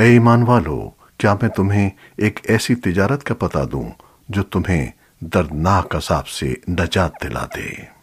ए ईमान वालो क्या मैं तुम्हें एक ऐसी तिजारत का पता दूँ, जो तुम्हें दर्दनाक असाब से नजात दिला दे?